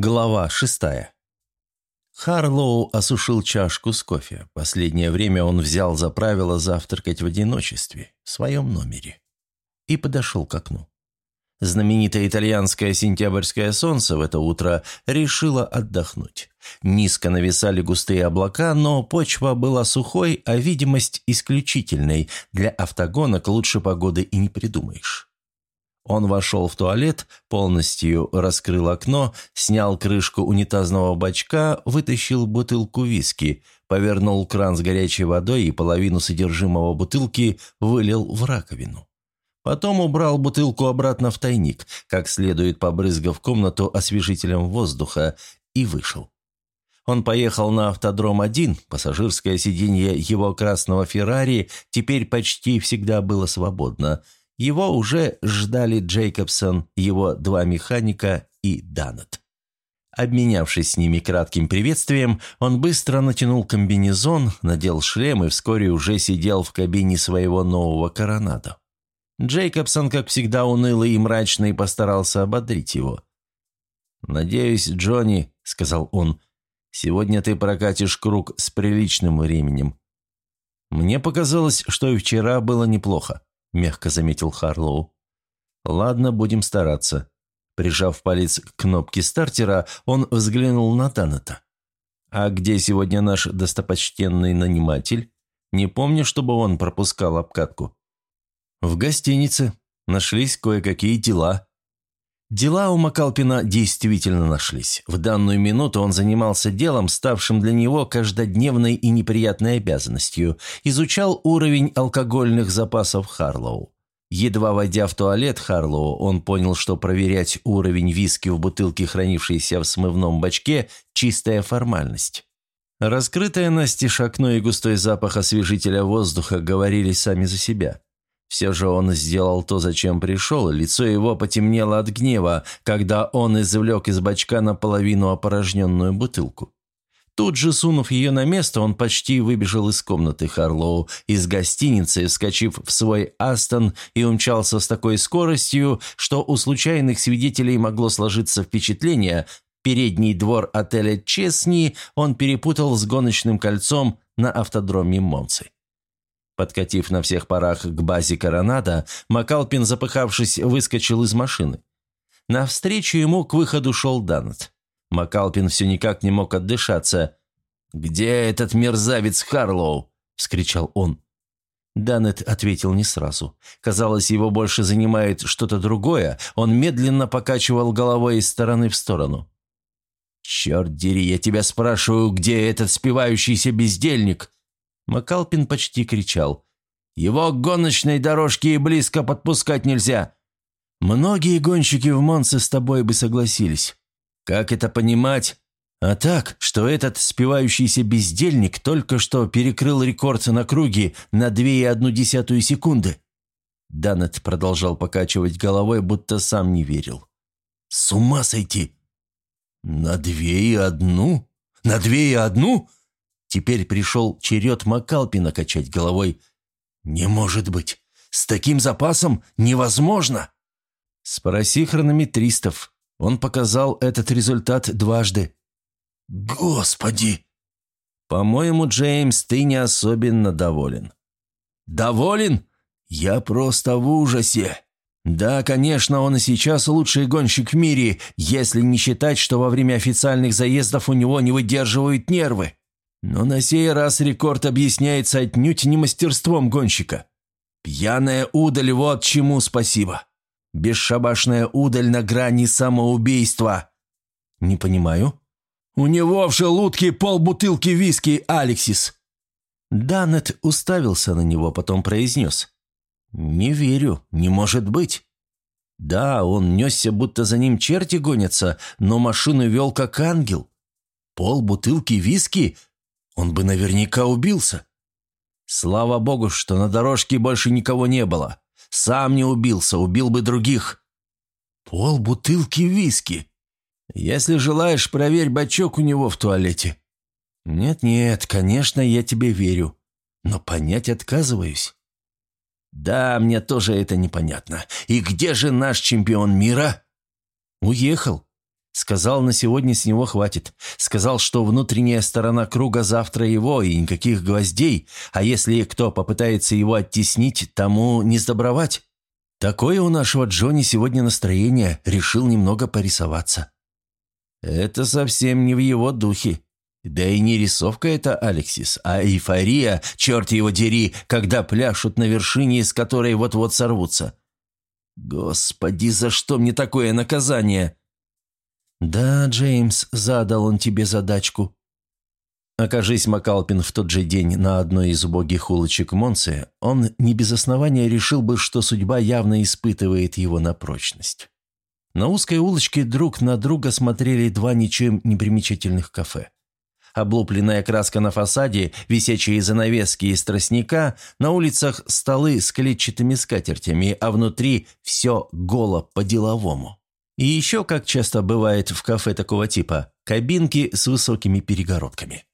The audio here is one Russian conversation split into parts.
Глава шестая. Харлоу осушил чашку с кофе. Последнее время он взял за правило завтракать в одиночестве, в своем номере. И подошел к окну. Знаменитое итальянское сентябрьское солнце в это утро решило отдохнуть. Низко нависали густые облака, но почва была сухой, а видимость исключительной. Для автогонок лучше погоды и не придумаешь. Он вошел в туалет, полностью раскрыл окно, снял крышку унитазного бачка, вытащил бутылку виски, повернул кран с горячей водой и половину содержимого бутылки вылил в раковину. Потом убрал бутылку обратно в тайник, как следует побрызгав комнату освежителем воздуха, и вышел. Он поехал на автодром-1, пассажирское сиденье его красного «Феррари» теперь почти всегда было свободно – его уже ждали Джейкобсон, его два механика и Данет. Обменявшись с ними кратким приветствием, он быстро натянул комбинезон, надел шлем и вскоре уже сидел в кабине своего нового коронадо. Джейкобсон, как всегда, унылый и мрачный, постарался ободрить его. «Надеюсь, Джонни», — сказал он, — «сегодня ты прокатишь круг с приличным временем». Мне показалось, что и вчера было неплохо. – мягко заметил Харлоу. «Ладно, будем стараться». Прижав палец к кнопке стартера, он взглянул на Таната. «А где сегодня наш достопочтенный наниматель? Не помню, чтобы он пропускал обкатку». «В гостинице. Нашлись кое-какие дела», Дела у Макалпина действительно нашлись. В данную минуту он занимался делом, ставшим для него каждодневной и неприятной обязанностью. Изучал уровень алкогольных запасов Харлоу. Едва войдя в туалет Харлоу, он понял, что проверять уровень виски в бутылке, хранившейся в смывном бачке, чистая формальность. Раскрытое настежь окно и густой запах освежителя воздуха говорили сами за себя. Все же он сделал то, зачем пришел, лицо его потемнело от гнева, когда он извлек из бачка наполовину опорожненную бутылку. Тут же, сунув ее на место, он почти выбежал из комнаты Харлоу, из гостиницы, вскочив в свой Астон и умчался с такой скоростью, что у случайных свидетелей могло сложиться впечатление, передний двор отеля Чесни он перепутал с гоночным кольцом на автодроме Монцы. Подкатив на всех парах к базе Коронада, Макалпин, запыхавшись, выскочил из машины. Навстречу ему к выходу шел Данет. Макалпин все никак не мог отдышаться. «Где этот мерзавец Харлоу?» – вскричал он. Данет ответил не сразу. Казалось, его больше занимает что-то другое. Он медленно покачивал головой из стороны в сторону. «Черт дери, я тебя спрашиваю, где этот спивающийся бездельник?» Макалпин почти кричал. «Его к гоночной дорожке и близко подпускать нельзя!» «Многие гонщики в Монце с тобой бы согласились. Как это понимать? А так, что этот спивающийся бездельник только что перекрыл рекорд на круге на две и одну десятую секунды». Данет продолжал покачивать головой, будто сам не верил. «С ума сойти!» «На две и одну? На две и одну?» Теперь пришел черед Макалпина качать головой. «Не может быть! С таким запасом невозможно!» «Спроси хронометристов. Он показал этот результат дважды». «Господи!» «По-моему, Джеймс, ты не особенно доволен». «Доволен? Я просто в ужасе!» «Да, конечно, он и сейчас лучший гонщик в мире, если не считать, что во время официальных заездов у него не выдерживают нервы. Но на сей раз рекорд объясняется отнюдь не мастерством гонщика. Пьяная удаль, вот чему спасибо. Бесшабашная удаль на грани самоубийства. Не понимаю. У него в желудке полбутылки виски, Алексис. Данет уставился на него, потом произнес. «Не верю, не может быть». Да, он несся, будто за ним черти гонятся, но машину вел как ангел. Пол бутылки виски он бы наверняка убился. Слава богу, что на дорожке больше никого не было. Сам не убился, убил бы других. Пол бутылки виски. Если желаешь, проверь бачок у него в туалете. Нет-нет, конечно, я тебе верю. Но понять отказываюсь. Да, мне тоже это непонятно. И где же наш чемпион мира? Уехал. Сказал, на сегодня с него хватит. Сказал, что внутренняя сторона круга завтра его, и никаких гвоздей, а если кто попытается его оттеснить, тому не сдобровать. Такое у нашего Джонни сегодня настроение, решил немного порисоваться. Это совсем не в его духе. Да и не рисовка это, Алексис, а эйфория, черт его дери, когда пляшут на вершине, с которой вот-вот сорвутся. Господи, за что мне такое наказание? Да, Джеймс, задал он тебе задачку. Окажись Макалпин в тот же день на одной из убогих улочек Монсе, он не без основания решил бы, что судьба явно испытывает его на прочность. На узкой улочке друг на друга смотрели два ничем не примечательных кафе. Облупленная краска на фасаде, висячие занавески из тростника, на улицах столы с клетчатыми скатертями, а внутри все голо по-деловому. И еще, как часто бывает в кафе такого типа, кабинки с высокими перегородками.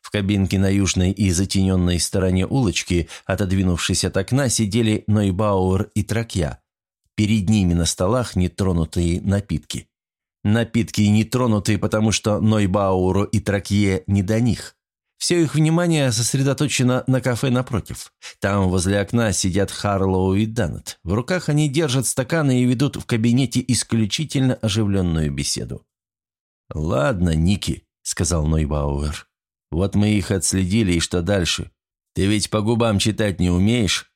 В кабинке на южной и затененной стороне улочки, отодвинувшись от окна, сидели Нойбауэр и Тракья. Перед ними на столах нетронутые напитки. Напитки не тронутые, потому что Нойбауру и Тракье не до них. Все их внимание сосредоточено на кафе напротив. Там возле окна сидят Харлоу и Даннет. В руках они держат стаканы и ведут в кабинете исключительно оживленную беседу. «Ладно, Ники», — сказал Нойбауэр. «Вот мы их отследили, и что дальше? Ты ведь по губам читать не умеешь?»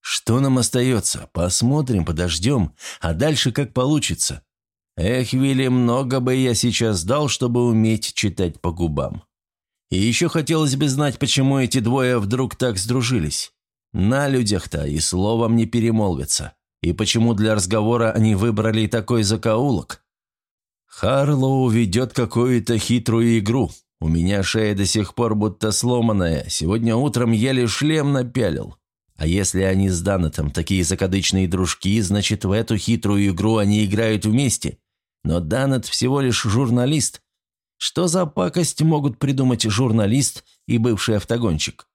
«Что нам остается? Посмотрим, подождем, а дальше как получится. Эх, Вилли, много бы я сейчас дал, чтобы уметь читать по губам. И еще хотелось бы знать, почему эти двое вдруг так сдружились. На людях-то и словом не перемолвятся. И почему для разговора они выбрали такой закоулок? Харлоу ведет какую-то хитрую игру. У меня шея до сих пор будто сломанная. Сегодня утром еле шлем напялил. А если они с Данетом такие закадычные дружки, значит, в эту хитрую игру они играют вместе. Но Данет всего лишь журналист. Что за пакость могут придумать журналист и бывший автогонщик?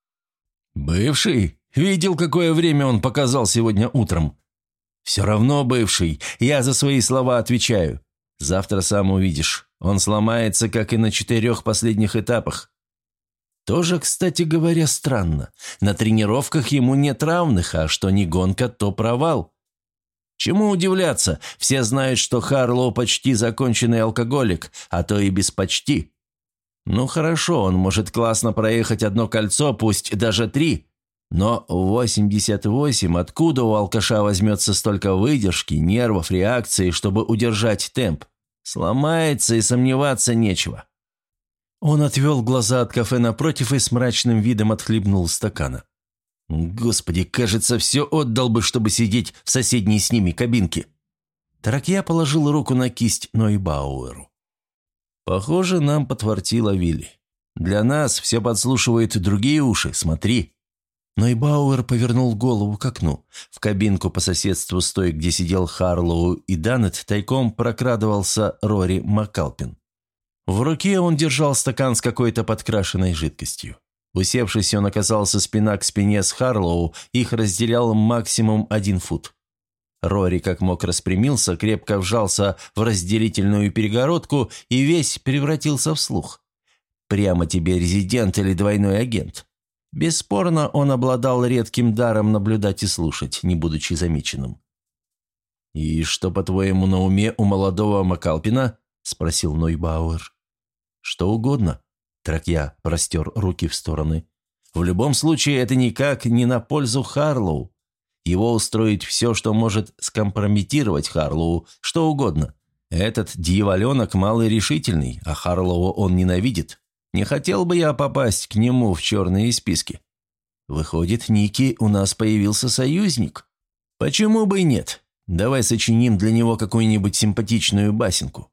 «Бывший? Видел, какое время он показал сегодня утром?» «Все равно бывший. Я за свои слова отвечаю. Завтра сам увидишь. Он сломается, как и на четырех последних этапах. Тоже, кстати говоря, странно. На тренировках ему нет равных, а что не гонка, то провал. Чему удивляться? Все знают, что Харлоу почти законченный алкоголик, а то и без почти. Ну хорошо, он может классно проехать одно кольцо, пусть даже три. Но 88 откуда у алкаша возьмется столько выдержки, нервов, реакции, чтобы удержать темп? Сломается и сомневаться нечего. Он отвел глаза от кафе напротив и с мрачным видом отхлебнул стакана. Господи, кажется, все отдал бы, чтобы сидеть в соседней с ними кабинке. Таракья положил руку на кисть Нойбауэру. Похоже, нам подфартило Вилли. Для нас все подслушивают другие уши, смотри. Нойбауэр повернул голову к окну. В кабинку по соседству с той, где сидел Харлоу и Данет, тайком прокрадывался Рори Макалпин. В руке он держал стакан с какой-то подкрашенной жидкостью. Усевшись, он оказался спина к спине с Харлоу, их разделял максимум один фут. Рори как мог распрямился, крепко вжался в разделительную перегородку и весь превратился в слух. Прямо тебе резидент или двойной агент. Бесспорно, он обладал редким даром наблюдать и слушать, не будучи замеченным. «И что, по-твоему, на уме у молодого Макалпина?» – спросил Нойбауэр. «Что угодно», – Тракья простер руки в стороны. «В любом случае, это никак не на пользу Харлоу. Его устроить все, что может скомпрометировать Харлоу, что угодно. Этот дьяволенок малый решительный, а Харлоу он ненавидит. Не хотел бы я попасть к нему в черные списки. Выходит, Ники, у нас появился союзник. Почему бы и нет? Давай сочиним для него какую-нибудь симпатичную басенку».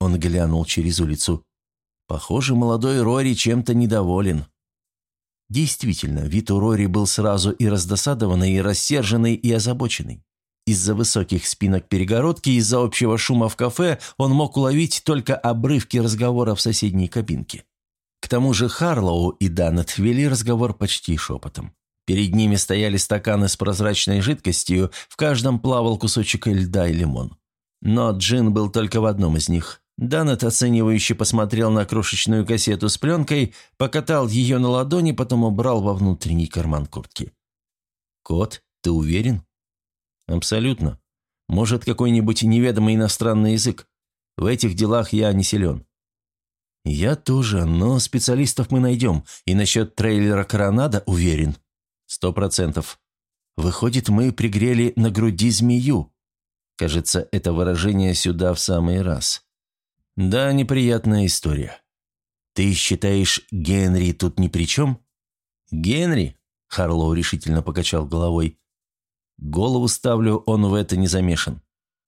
Он глянул через улицу. Похоже, молодой Рори чем-то недоволен. Действительно, вид у Рори был сразу и раздосадованный, и рассерженный, и озабоченный. Из-за высоких спинок перегородки, из-за общего шума в кафе он мог уловить только обрывки разговора в соседней кабинке. К тому же Харлоу и Данет вели разговор почти шепотом. Перед ними стояли стаканы с прозрачной жидкостью, в каждом плавал кусочек льда и лимон. Но джин был только в одном из них. Данет оценивающе посмотрел на крошечную кассету с пленкой, покатал ее на ладони, потом убрал во внутренний карман куртки. «Кот, ты уверен?» «Абсолютно. Может, какой-нибудь неведомый иностранный язык. В этих делах я не силен». «Я тоже, но специалистов мы найдем. И насчет трейлера Коронада уверен». «Сто процентов. Выходит, мы пригрели на груди змею». Кажется, это выражение сюда в самый раз. Да, неприятная история. Ты считаешь, Генри тут ни при чем? Генри? Харлоу решительно покачал головой. Голову ставлю, он в это не замешан.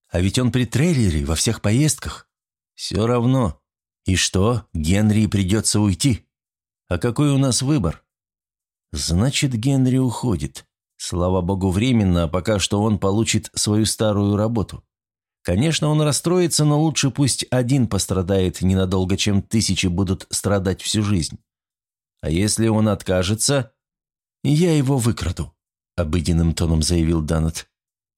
А ведь он при трейлере, во всех поездках. Все равно. И что, Генри придется уйти? А какой у нас выбор? Значит, Генри уходит. Слава богу, временно, а пока что он получит свою старую работу. Конечно, он расстроится, но лучше пусть один пострадает ненадолго, чем тысячи будут страдать всю жизнь. А если он откажется, я его выкраду, обыденным тоном заявил Данет.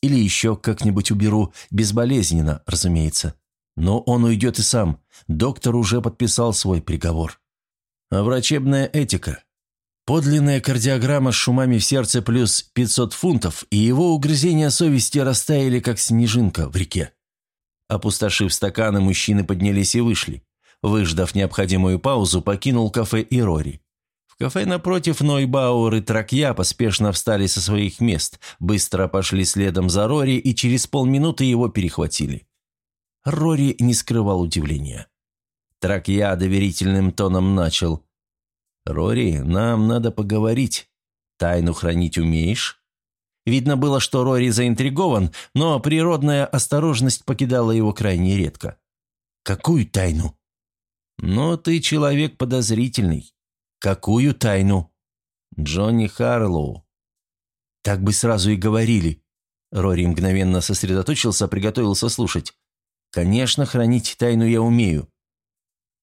Или еще как-нибудь уберу, безболезненно, разумеется. Но он уйдет и сам. Доктор уже подписал свой приговор. А врачебная этика? Подлинная кардиограмма с шумами в сердце плюс 500 фунтов, и его угрызения совести растаяли, как снежинка в реке. Опустошив стаканы, мужчины поднялись и вышли. Выждав необходимую паузу, покинул кафе и Рори. В кафе напротив Нойбауэр и Тракья поспешно встали со своих мест, быстро пошли следом за Рори и через полминуты его перехватили. Рори не скрывал удивления. Тракья доверительным тоном начал. «Рори, нам надо поговорить. Тайну хранить умеешь?» Видно было, что Рори заинтригован, но природная осторожность покидала его крайне редко. «Какую тайну?» «Но ты человек подозрительный». «Какую тайну?» «Джонни Харлоу». «Так бы сразу и говорили». Рори мгновенно сосредоточился, приготовился слушать. «Конечно, хранить тайну я умею».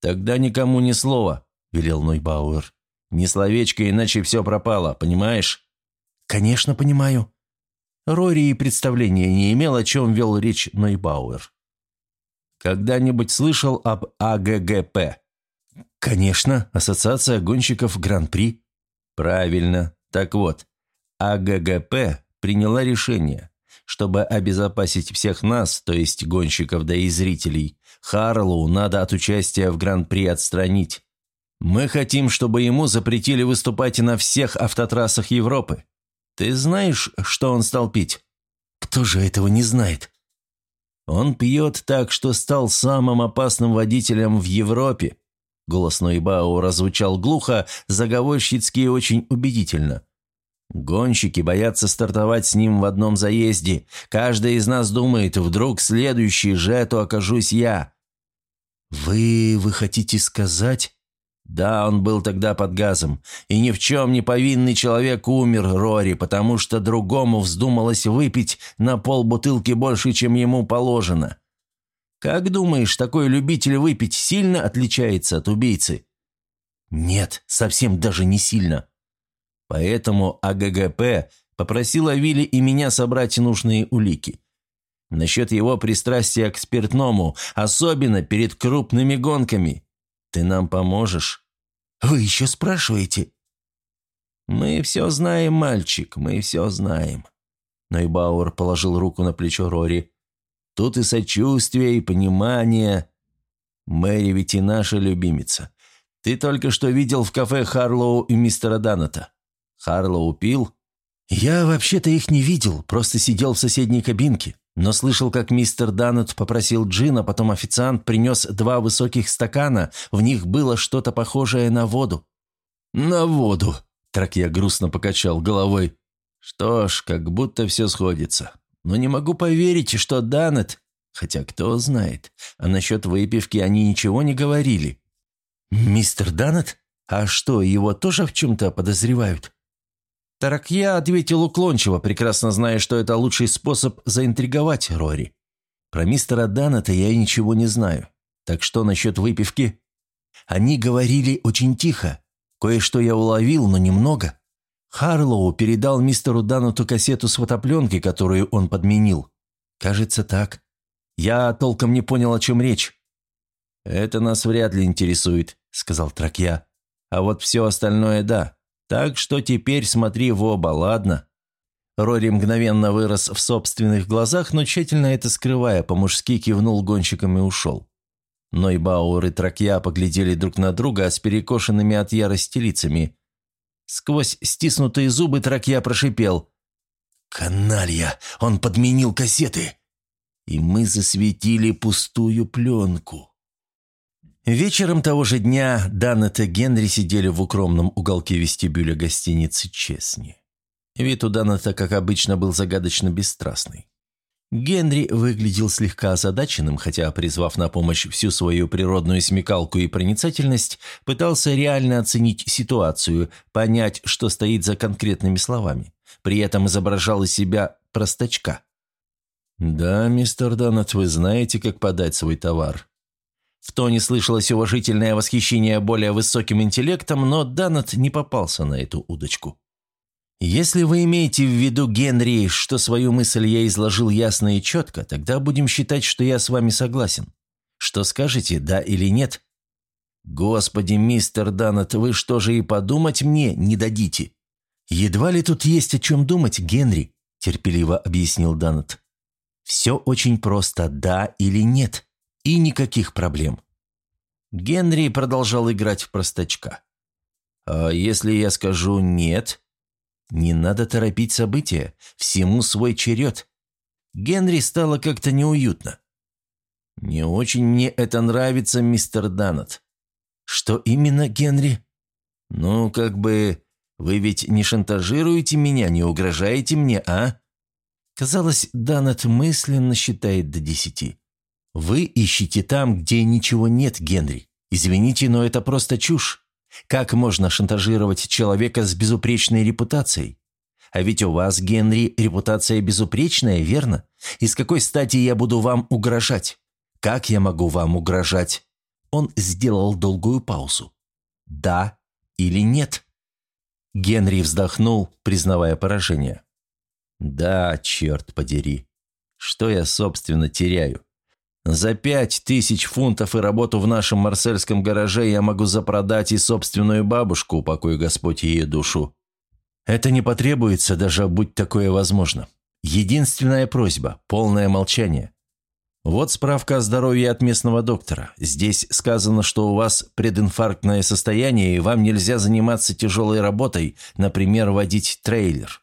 «Тогда никому ни слова», — велел Нойбауэр. «Ни словечко, иначе все пропало, понимаешь?» «Конечно, понимаю», Рори и представления не имел, о чем вел речь Нойбауэр. «Когда-нибудь слышал об АГГП?» «Конечно, Ассоциация гонщиков Гран-при». «Правильно. Так вот, АГГП приняла решение, чтобы обезопасить всех нас, то есть гонщиков да и зрителей, Харлоу надо от участия в Гран-при отстранить. Мы хотим, чтобы ему запретили выступать на всех автотрассах Европы. Ты знаешь, что он стал пить? Кто же этого не знает? Он пьет так, что стал самым опасным водителем в Европе. Голос Нойбао раззвучал глухо, заговорщицки и очень убедительно. Гонщики боятся стартовать с ним в одном заезде. Каждый из нас думает, вдруг следующий жертву окажусь я. «Вы... вы хотите сказать...» Да, он был тогда под газом. И ни в чем не повинный человек умер, Рори, потому что другому вздумалось выпить на полбутылки больше, чем ему положено. Как думаешь, такой любитель выпить сильно отличается от убийцы? Нет, совсем даже не сильно. Поэтому АГГП попросила Вилли и меня собрать нужные улики. Насчет его пристрастия к спиртному, особенно перед крупными гонками – ты нам поможешь?» «Вы еще спрашиваете?» «Мы все знаем, мальчик, мы все знаем». Нойбауэр положил руку на плечо Рори. «Тут и сочувствие, и понимание. Мэри ведь и наша любимица. Ты только что видел в кафе Харлоу и мистера Даннета. Харлоу пил?» «Я вообще-то их не видел, просто сидел в соседней кабинке. Но слышал, как мистер Даннет попросил джина, потом официант принес два высоких стакана, в них было что-то похожее на воду. «На воду!» – Тракья грустно покачал головой. «Что ж, как будто все сходится. Но не могу поверить, что Даннет... Хотя кто знает, а насчет выпивки они ничего не говорили». «Мистер Даннет? А что, его тоже в чем-то подозревают?» Таракья ответил уклончиво, прекрасно зная, что это лучший способ заинтриговать Рори. Про мистера Даннета я ничего не знаю. Так что насчет выпивки? Они говорили очень тихо. Кое-что я уловил, но немного. Харлоу передал мистеру Даннету кассету с фотопленкой, которую он подменил. Кажется, так. Я толком не понял, о чем речь. «Это нас вряд ли интересует», — сказал Тракья. «А вот все остальное — да. Так что теперь смотри в оба, ладно?» Рори мгновенно вырос в собственных глазах, но тщательно это скрывая, по-мужски кивнул гонщиком и ушел. Нойбауэр и Тракья поглядели друг на друга с перекошенными от ярости лицами. Сквозь стиснутые зубы Тракья прошипел. «Каналья! Он подменил кассеты!» И мы засветили пустую пленку. Вечером того же дня Даннет и Генри сидели в укромном уголке вестибюля гостиницы «Честни». Вид у Даннета, как обычно, был загадочно бесстрастный. Генри выглядел слегка озадаченным, хотя, призвав на помощь всю свою природную смекалку и проницательность, пытался реально оценить ситуацию, понять, что стоит за конкретными словами. При этом изображал из себя простачка. «Да, мистер Даннет, вы знаете, как подать свой товар», в тоне слышалось уважительное восхищение более высоким интеллектом, но Даннет не попался на эту удочку. «Если вы имеете в виду, Генри, что свою мысль я изложил ясно и четко, тогда будем считать, что я с вами согласен. Что скажете, да или нет?» «Господи, мистер Даннет, вы что же и подумать мне не дадите?» «Едва ли тут есть о чем думать, Генри», – терпеливо объяснил Даннет. «Все очень просто, да или нет. И никаких проблем. Генри продолжал играть в простачка. «А если я скажу «нет»?» «Не надо торопить события. Всему свой черед». Генри стало как-то неуютно. «Не очень мне это нравится, мистер Даннет». «Что именно, Генри?» «Ну, как бы... Вы ведь не шантажируете меня, не угрожаете мне, а?» Казалось, Даннет мысленно считает до десяти. Вы ищете там, где ничего нет, Генри. Извините, но это просто чушь. Как можно шантажировать человека с безупречной репутацией? А ведь у вас, Генри, репутация безупречная, верно? И с какой стати я буду вам угрожать? Как я могу вам угрожать? Он сделал долгую паузу. Да или нет? Генри вздохнул, признавая поражение. «Да, черт подери. Что я, собственно, теряю? За пять тысяч фунтов и работу в нашем марсельском гараже я могу запродать и собственную бабушку, покой Господь ее душу. Это не потребуется, даже будь такое возможно. Единственная просьба – полное молчание. Вот справка о здоровье от местного доктора. Здесь сказано, что у вас прединфарктное состояние, и вам нельзя заниматься тяжелой работой, например, водить трейлер.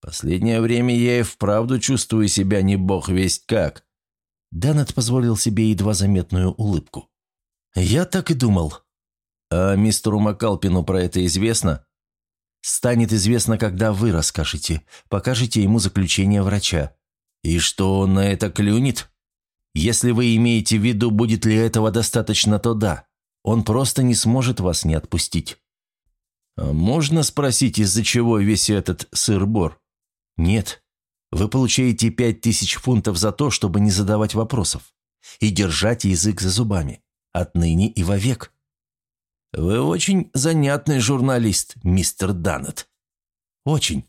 Последнее время я и вправду чувствую себя не бог весть как. Данет позволил себе едва заметную улыбку. «Я так и думал». «А мистеру Макалпину про это известно?» «Станет известно, когда вы расскажете, покажете ему заключение врача. И что он на это клюнет? Если вы имеете в виду, будет ли этого достаточно, то да. Он просто не сможет вас не отпустить». «А можно спросить, из-за чего весь этот сыр-бор?» «Нет. Вы получаете пять тысяч фунтов за то, чтобы не задавать вопросов и держать язык за зубами. Отныне и вовек. Вы очень занятный журналист, мистер Даннет. Очень.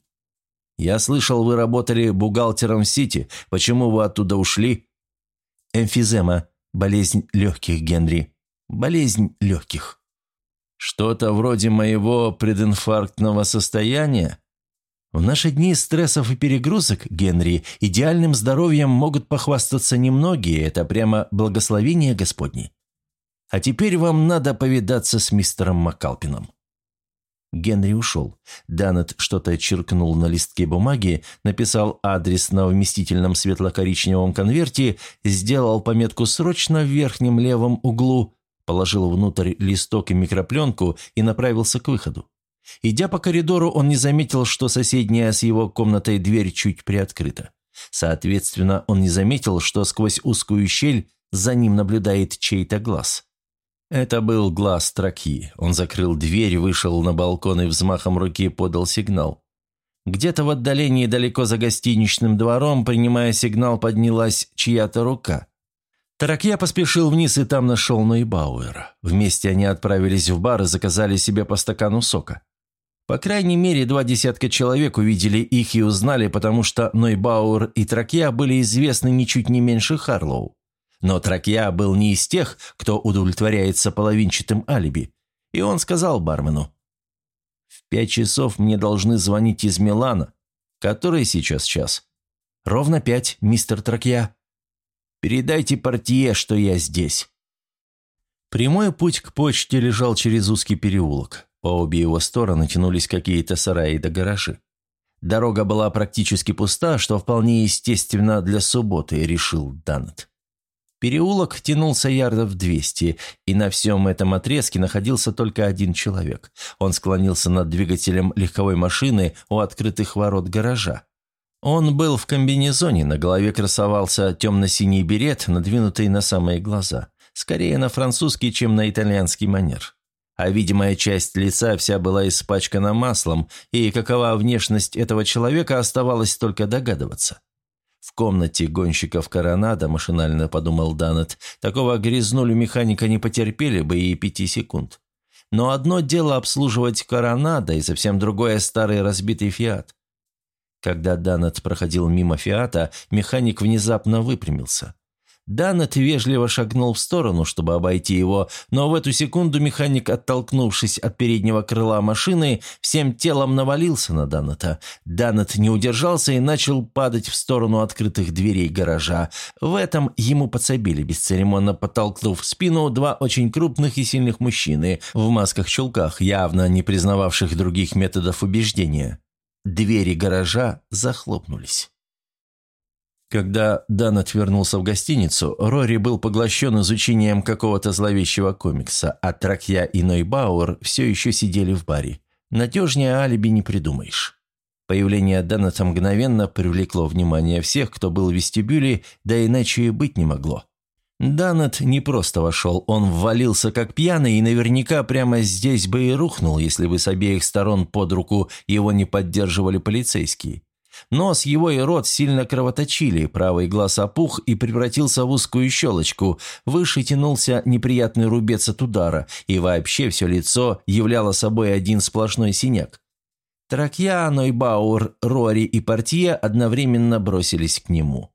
Я слышал, вы работали бухгалтером в Сити. Почему вы оттуда ушли? Эмфизема. Болезнь легких, Генри. Болезнь легких. Что-то вроде моего прединфарктного состояния? В наши дни стрессов и перегрузок, Генри, идеальным здоровьем могут похвастаться немногие, это прямо благословение Господне. А теперь вам надо повидаться с мистером Макалпином». Генри ушел. Данет что-то черкнул на листке бумаги, написал адрес на вместительном светло-коричневом конверте, сделал пометку «Срочно» в верхнем левом углу, положил внутрь листок и микропленку и направился к выходу. Идя по коридору, он не заметил, что соседняя с его комнатой дверь чуть приоткрыта. Соответственно, он не заметил, что сквозь узкую щель за ним наблюдает чей-то глаз. Это был глаз Траки. Он закрыл дверь, вышел на балкон и взмахом руки подал сигнал. Где-то в отдалении, далеко за гостиничным двором, принимая сигнал, поднялась чья-то рука. Таракья поспешил вниз и там нашел Нойбауэра. Вместе они отправились в бар и заказали себе по стакану сока. По крайней мере, два десятка человек увидели их и узнали, потому что Нойбауэр и Тракья были известны ничуть не меньше Харлоу. Но Тракья был не из тех, кто удовлетворяется половинчатым алиби. И он сказал бармену, «В пять часов мне должны звонить из Милана. Который сейчас час?» «Ровно пять, мистер Тракья». «Передайте портье, что я здесь». Прямой путь к почте лежал через узкий переулок. По обе его стороны тянулись какие-то сараи до гаражи. Дорога была практически пуста, что вполне естественно для субботы, решил Данет. Переулок тянулся ярдов 200, и на всем этом отрезке находился только один человек. Он склонился над двигателем легковой машины у открытых ворот гаража. Он был в комбинезоне, на голове красовался темно-синий берет, надвинутый на самые глаза. Скорее на французский, чем на итальянский манер а видимая часть лица вся была испачкана маслом, и какова внешность этого человека оставалось только догадываться. В комнате гонщиков коронада, машинально подумал Данет, такого грязнулю механика не потерпели бы и пяти секунд. Но одно дело обслуживать коронада, и совсем другое старый разбитый фиат. Когда Данет проходил мимо фиата, механик внезапно выпрямился. Данет вежливо шагнул в сторону, чтобы обойти его, но в эту секунду механик, оттолкнувшись от переднего крыла машины, всем телом навалился на Данета. Данет не удержался и начал падать в сторону открытых дверей гаража. В этом ему подсобили, бесцеремонно подтолкнув в спину два очень крупных и сильных мужчины в масках-чулках, явно не признававших других методов убеждения. Двери гаража захлопнулись. Когда Дан отвернулся в гостиницу, Рори был поглощен изучением какого-то зловещего комикса, а Тракья и Нойбауэр все еще сидели в баре. Надежнее алиби не придумаешь. Появление Даната мгновенно привлекло внимание всех, кто был в вестибюле, да иначе и быть не могло. Данет не просто вошел, он ввалился как пьяный и наверняка прямо здесь бы и рухнул, если бы с обеих сторон под руку его не поддерживали полицейские. Нос его и рот сильно кровоточили, правый глаз опух и превратился в узкую щелочку, выше тянулся неприятный рубец от удара, и вообще все лицо являло собой один сплошной синяк. Тракья, Нойбауэр, Рори и Портье одновременно бросились к нему.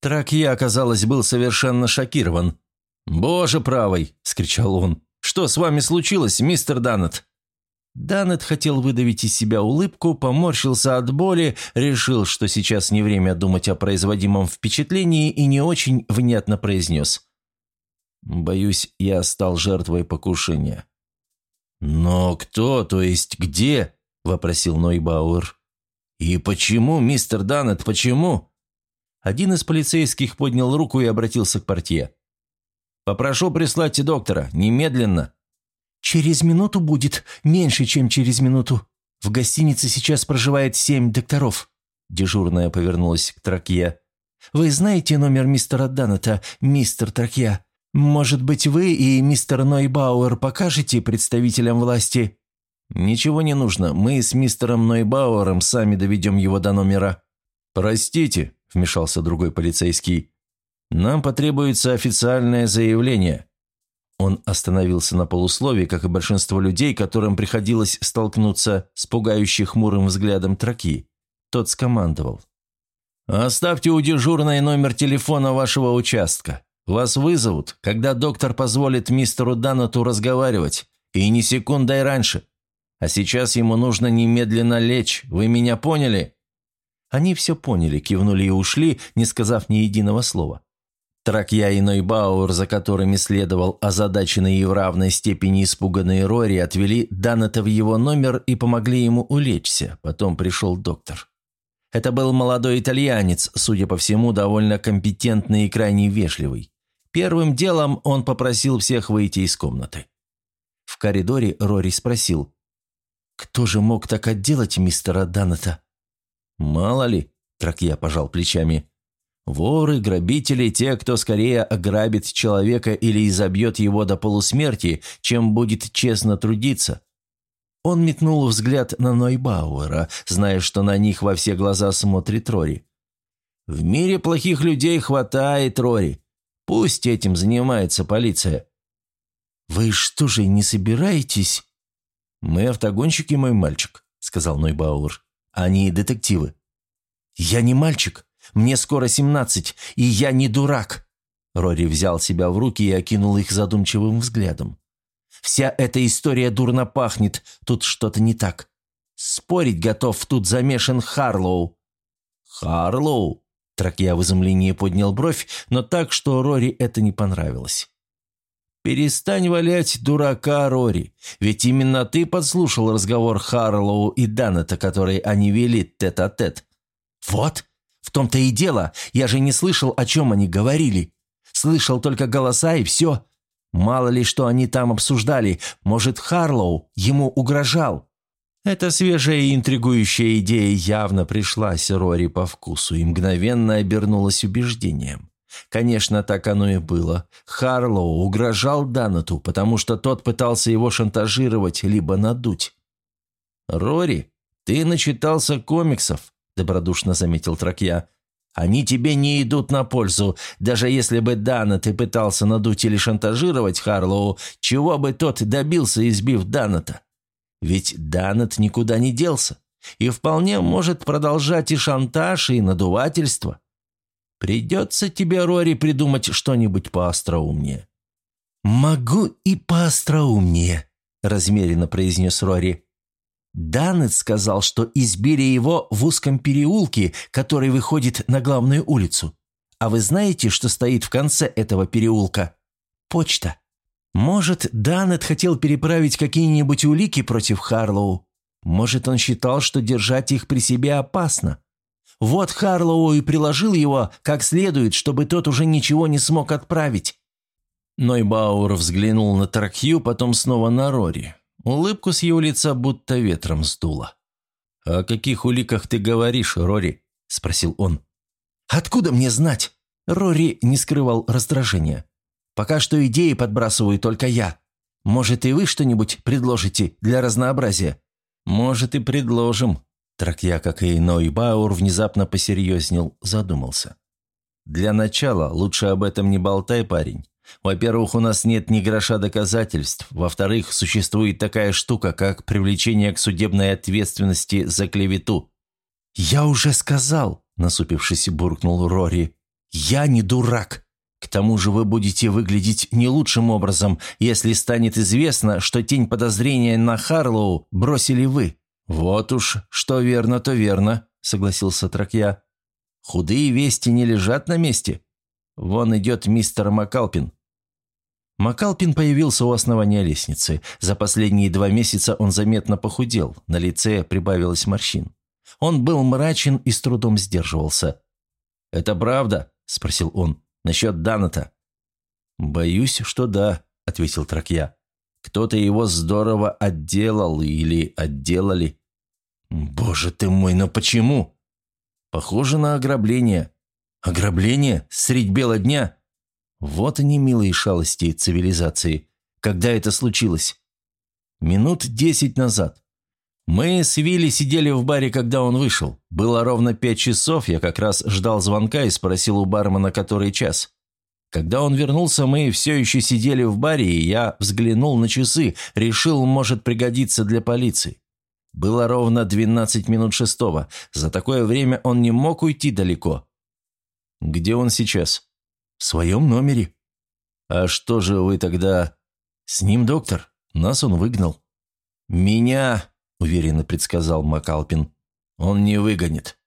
Тракья, казалось, был совершенно шокирован. «Боже правый!» – скричал он. «Что с вами случилось, мистер Даннет?» Данет хотел выдавить из себя улыбку, поморщился от боли, решил, что сейчас не время думать о производимом впечатлении и не очень внятно произнес. «Боюсь, я стал жертвой покушения». «Но кто, то есть где?» – вопросил Нойбауэр. «И почему, мистер Данет, почему?» Один из полицейских поднял руку и обратился к портье. «Попрошу прислать доктора, немедленно». «Через минуту будет, меньше, чем через минуту. В гостинице сейчас проживает семь докторов». Дежурная повернулась к Тракье. «Вы знаете номер мистера Даннета, мистер Тракье? Может быть, вы и мистер Нойбауэр покажете представителям власти?» «Ничего не нужно, мы с мистером Нойбауэром сами доведем его до номера». «Простите», – вмешался другой полицейский. «Нам потребуется официальное заявление». Он остановился на полусловии, как и большинство людей, которым приходилось столкнуться с пугающей хмурым взглядом троки. Тот скомандовал. «Оставьте у дежурной номер телефона вашего участка. Вас вызовут, когда доктор позволит мистеру Даннету разговаривать, и не секундой раньше. А сейчас ему нужно немедленно лечь, вы меня поняли?» Они все поняли, кивнули и ушли, не сказав ни единого слова. Тракья и Нойбауэр, за которыми следовал озадаченный и в равной степени испуганный Рори, отвели Данета в его номер и помогли ему улечься. Потом пришел доктор. Это был молодой итальянец, судя по всему, довольно компетентный и крайне вежливый. Первым делом он попросил всех выйти из комнаты. В коридоре Рори спросил, «Кто же мог так отделать мистера Данета?» «Мало ли», – Тракья пожал плечами, Воры, грабители, те, кто скорее ограбит человека или изобьет его до полусмерти, чем будет честно трудиться. Он метнул взгляд на Нойбауэра, зная, что на них во все глаза смотрит Рори. «В мире плохих людей хватает, Рори. Пусть этим занимается полиция». «Вы что же, не собираетесь?» «Мы автогонщики, мой мальчик», — сказал Нойбауэр. «Они детективы». «Я не мальчик», мне скоро семнадцать, и я не дурак». Рори взял себя в руки и окинул их задумчивым взглядом. «Вся эта история дурно пахнет, тут что-то не так. Спорить готов, тут замешан Харлоу». «Харлоу?» Тракья в изумлении поднял бровь, но так, что Рори это не понравилось. «Перестань валять дурака, Рори, ведь именно ты подслушал разговор Харлоу и Даннета, который они вели тет-а-тет». -тет. «Вот, в том-то и дело, я же не слышал, о чем они говорили. Слышал только голоса и все. Мало ли, что они там обсуждали, может, Харлоу ему угрожал». Эта свежая и интригующая идея явно пришлась Рори по вкусу и мгновенно обернулась убеждением. Конечно, так оно и было. Харлоу угрожал Данату, потому что тот пытался его шантажировать либо надуть. «Рори, ты начитался комиксов», – добродушно заметил Тракья. «Они тебе не идут на пользу. Даже если бы Данат и пытался надуть или шантажировать Харлоу, чего бы тот добился, избив Даната?» Ведь Данет никуда не делся и вполне может продолжать и шантаж, и надувательство. Придется тебе, Рори, придумать что-нибудь поостроумнее». «Могу и поостроумнее», – размеренно произнес Рори. Данет сказал, что избили его в узком переулке, который выходит на главную улицу. А вы знаете, что стоит в конце этого переулка? Почта. Может, Данет хотел переправить какие-нибудь улики против Харлоу? Может, он считал, что держать их при себе опасно? Вот Харлоу и приложил его как следует, чтобы тот уже ничего не смог отправить. Нойбауэр взглянул на Таркью, потом снова на Рори. Улыбку с его лица будто ветром сдуло. «О каких уликах ты говоришь, Рори?» – спросил он. «Откуда мне знать?» Рори не скрывал раздражения. Пока что идеи подбрасываю только я. Может, и вы что-нибудь предложите для разнообразия?» «Может, и предложим». Тракья, как и иной Баур, внезапно посерьезнел, задумался. «Для начала лучше об этом не болтай, парень. Во-первых, у нас нет ни гроша доказательств. Во-вторых, существует такая штука, как привлечение к судебной ответственности за клевету». «Я уже сказал», – насупившись, буркнул Рори. «Я не дурак. К тому же вы будете выглядеть не лучшим образом, если станет известно, что тень подозрения на Харлоу бросили вы». «Вот уж, что верно, то верно», — согласился Тракья. «Худые вести не лежат на месте. Вон идет мистер Макалпин». Макалпин появился у основания лестницы. За последние два месяца он заметно похудел, на лице прибавилось морщин. Он был мрачен и с трудом сдерживался. «Это правда?» – спросил он. Насчет Даната?» «Боюсь, что да», — ответил Тракья. «Кто-то его здорово отделал или отделали». «Боже ты мой, но почему?» «Похоже на ограбление». «Ограбление? Средь бела дня?» Вот они, милые шалости цивилизации. Когда это случилось? Минут десять назад. Мы с Вилли сидели в баре, когда он вышел. Было ровно пять часов, я как раз ждал звонка и спросил у бармена, который час. Когда он вернулся, мы все еще сидели в баре, и я взглянул на часы, решил, может пригодиться для полиции. Было ровно 12 минут шестого. За такое время он не мог уйти далеко. Где он сейчас? В своем номере. А что же вы тогда... С ним доктор. Нас он выгнал. Меня – уверенно предсказал Макалпин. «Он не выгонит».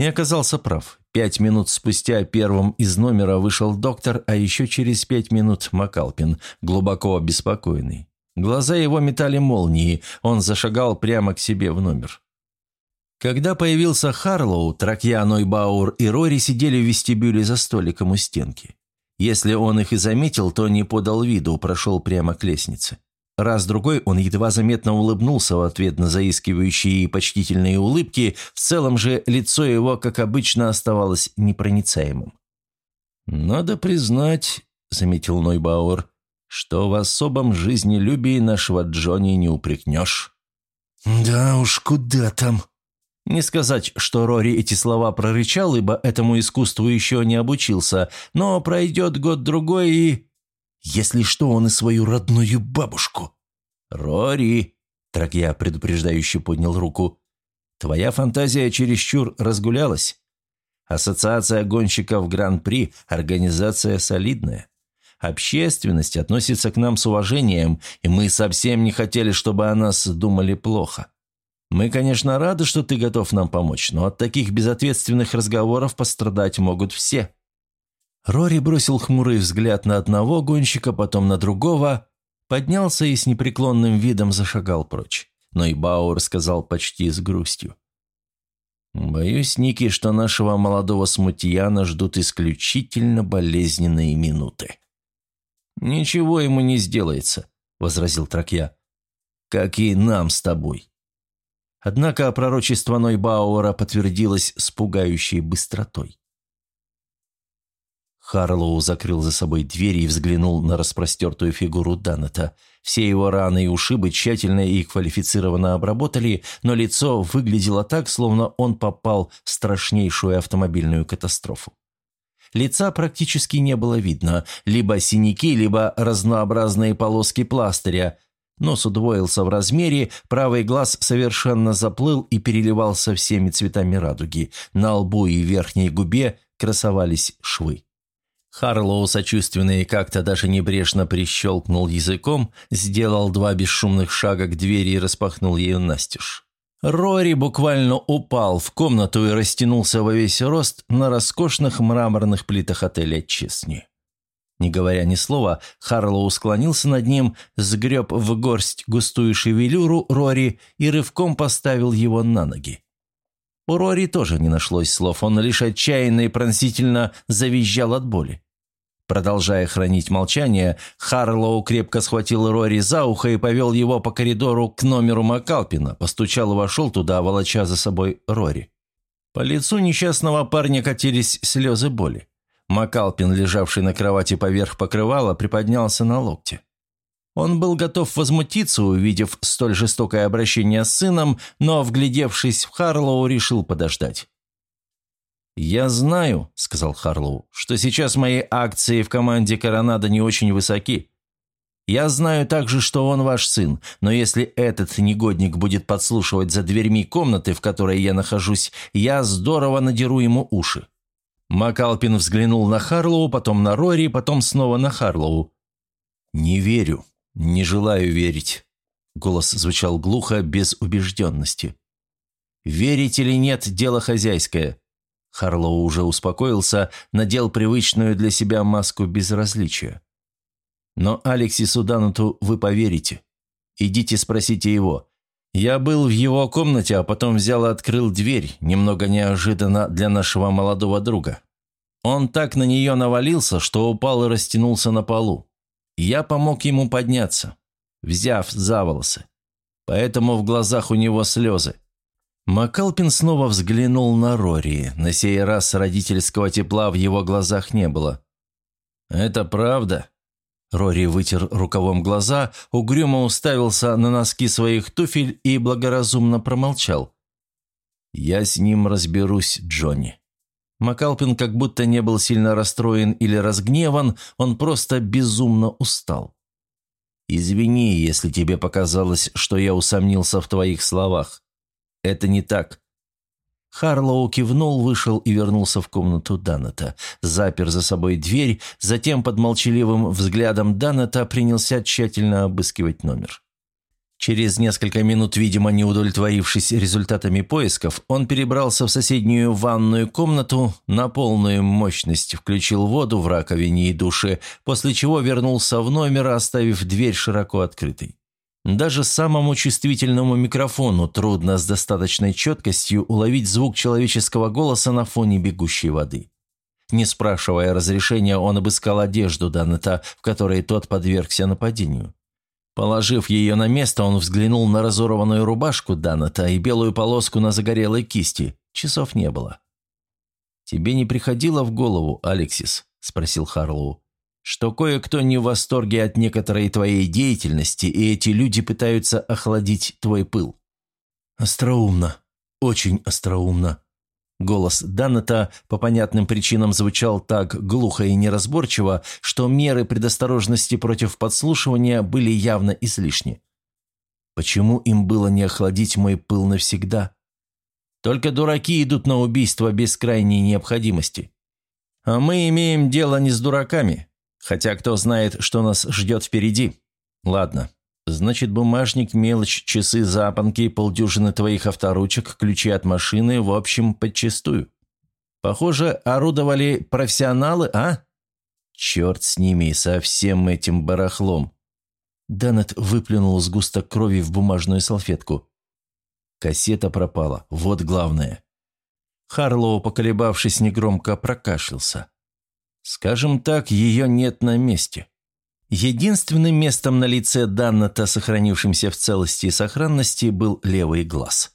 И оказался прав. Пять минут спустя первым из номера вышел доктор, а еще через пять минут Макалпин, глубоко обеспокоенный. Глаза его метали молнии, он зашагал прямо к себе в номер. Когда появился Харлоу, Тракья, Нойбаур и Рори сидели в вестибюле за столиком у стенки. Если он их и заметил, то не подал виду, прошел прямо к лестнице. Раз-другой он едва заметно улыбнулся в ответ на заискивающие и почтительные улыбки, в целом же лицо его, как обычно, оставалось непроницаемым. «Надо признать», — заметил Нойбауэр, — «что в особом жизнелюбии нашего Джонни не упрекнешь». «Да уж, куда там?» Не сказать, что Рори эти слова прорычал, ибо этому искусству еще не обучился, но пройдет год-другой и... Если что, он и свою родную бабушку. «Рори!» – Тракья предупреждающе поднял руку. «Твоя фантазия чересчур разгулялась. Ассоциация гонщиков Гран-при – организация солидная. Общественность относится к нам с уважением, и мы совсем не хотели, чтобы о нас думали плохо. Мы, конечно, рады, что ты готов нам помочь, но от таких безответственных разговоров пострадать могут все». Рори бросил хмурый взгляд на одного гонщика, потом на другого, поднялся и с непреклонным видом зашагал прочь. Но и Бауэр сказал почти с грустью. «Боюсь, Ники, что нашего молодого смутьяна ждут исключительно болезненные минуты». «Ничего ему не сделается», — возразил Тракья. «Как и нам с тобой». Однако пророчество Нойбауэра подтвердилось с пугающей быстротой. Харлоу закрыл за собой дверь и взглянул на распростертую фигуру Даннета. Все его раны и ушибы тщательно и квалифицированно обработали, но лицо выглядело так, словно он попал в страшнейшую автомобильную катастрофу. Лица практически не было видно, либо синяки, либо разнообразные полоски пластыря. Нос удвоился в размере, правый глаз совершенно заплыл и переливался всеми цветами радуги. На лбу и верхней губе красовались швы. Харлоу, сочувственный, как-то даже небрежно прищелкнул языком, сделал два бесшумных шага к двери и распахнул ее настежь. Рори буквально упал в комнату и растянулся во весь рост на роскошных мраморных плитах отеля Чесни. Не говоря ни слова, Харлоу склонился над ним, сгреб в горсть густую шевелюру Рори и рывком поставил его на ноги. У Рори тоже не нашлось слов, он лишь отчаянно и пронзительно завизжал от боли. Продолжая хранить молчание, Харлоу крепко схватил Рори за ухо и повел его по коридору к номеру Макалпина, постучал и вошел туда, волоча за собой Рори. По лицу несчастного парня катились слезы боли. Макалпин, лежавший на кровати поверх покрывала, приподнялся на локте. Он был готов возмутиться, увидев столь жестокое обращение с сыном, но, вглядевшись в Харлоу, решил подождать. «Я знаю», — сказал Харлоу, — «что сейчас мои акции в команде Коронада не очень высоки. Я знаю также, что он ваш сын, но если этот негодник будет подслушивать за дверьми комнаты, в которой я нахожусь, я здорово надеру ему уши». Макалпин взглянул на Харлоу, потом на Рори, потом снова на Харлоу. «Не верю, не желаю верить», — голос звучал глухо, без убежденности. «Верить или нет, дело хозяйское. Харлоу уже успокоился, надел привычную для себя маску безразличия. «Но Алексису Дануту вы поверите. Идите спросите его. Я был в его комнате, а потом взял и открыл дверь, немного неожиданно для нашего молодого друга. Он так на нее навалился, что упал и растянулся на полу. Я помог ему подняться, взяв за волосы. Поэтому в глазах у него слезы. Макалпин снова взглянул на Рори. На сей раз родительского тепла в его глазах не было. «Это правда?» Рори вытер рукавом глаза, угрюмо уставился на носки своих туфель и благоразумно промолчал. «Я с ним разберусь, Джонни». Макалпин как будто не был сильно расстроен или разгневан, он просто безумно устал. «Извини, если тебе показалось, что я усомнился в твоих словах. Это не так». Харлоу кивнул, вышел и вернулся в комнату Даннета. Запер за собой дверь, затем под молчаливым взглядом Даннета принялся тщательно обыскивать номер. Через несколько минут, видимо, не удовлетворившись результатами поисков, он перебрался в соседнюю ванную комнату, на полную мощность включил воду в раковине и душе, после чего вернулся в номер, оставив дверь широко открытой. Даже самому чувствительному микрофону трудно с достаточной четкостью уловить звук человеческого голоса на фоне бегущей воды. Не спрашивая разрешения, он обыскал одежду Данета, в которой тот подвергся нападению. Положив ее на место, он взглянул на разорванную рубашку Данета и белую полоску на загорелой кисти. Часов не было. «Тебе не приходило в голову, Алексис?» – спросил Харлоу что кое-кто не в восторге от некоторой твоей деятельности, и эти люди пытаются охладить твой пыл». «Остроумно. Очень остроумно». Голос Даннета по понятным причинам звучал так глухо и неразборчиво, что меры предосторожности против подслушивания были явно излишни. Почему им было не охладить мой пыл навсегда? Только дураки идут на убийство без крайней необходимости. А мы имеем дело не с дураками, хотя кто знает, что нас ждет впереди. Ладно, значит бумажник, мелочь, часы, запонки, полдюжины твоих авторучек, ключи от машины, в общем, подчистую. Похоже, орудовали профессионалы, а? Черт с ними со всем этим барахлом. Данет выплюнул сгусток крови в бумажную салфетку. Кассета пропала, вот главное. Харлоу, поколебавшись, негромко прокашлялся. Скажем так, ее нет на месте. Единственным местом на лице Данната, сохранившимся в целости и сохранности, был левый глаз.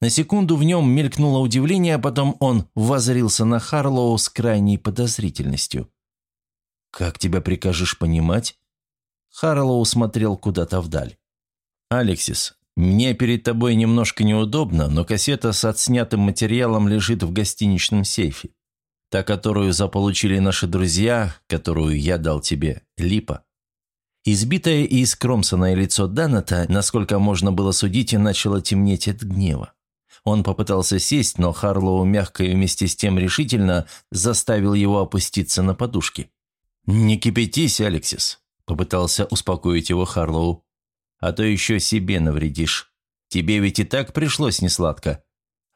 На секунду в нем мелькнуло удивление, а потом он возрился на Харлоу с крайней подозрительностью. «Как тебя прикажешь понимать?» Харлоу смотрел куда-то вдаль. «Алексис, мне перед тобой немножко неудобно, но кассета с отснятым материалом лежит в гостиничном сейфе. Та, которую заполучили наши друзья, которую я дал тебе, липа. Избитое и искромсанное лицо Даната, насколько можно было судить, начало темнеть от гнева. Он попытался сесть, но Харлоу мягко и вместе с тем решительно заставил его опуститься на подушки. «Не кипятись, Алексис», – попытался успокоить его Харлоу а то еще себе навредишь. Тебе ведь и так пришлось несладко.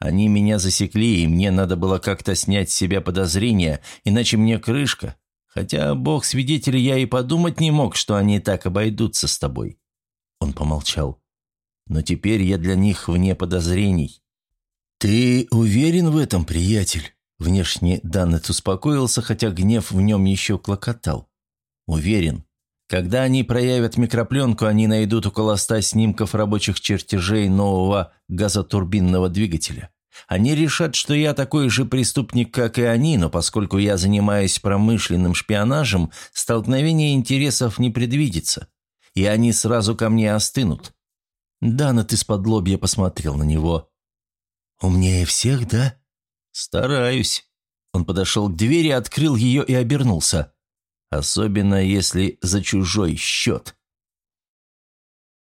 Они меня засекли, и мне надо было как-то снять с себя подозрения, иначе мне крышка. Хотя, бог свидетель, я и подумать не мог, что они так обойдутся с тобой». Он помолчал. «Но теперь я для них вне подозрений». «Ты уверен в этом, приятель?» Внешне Даннет успокоился, хотя гнев в нем еще клокотал. «Уверен. Когда они проявят микропленку, они найдут около ста снимков рабочих чертежей нового газотурбинного двигателя. Они решат, что я такой же преступник, как и они, но поскольку я занимаюсь промышленным шпионажем, столкновение интересов не предвидится, и они сразу ко мне остынут. Данет из-под лобья посмотрел на него. «Умнее всех, да?» «Стараюсь». Он подошел к двери, открыл ее и обернулся. Особенно если за чужой счет.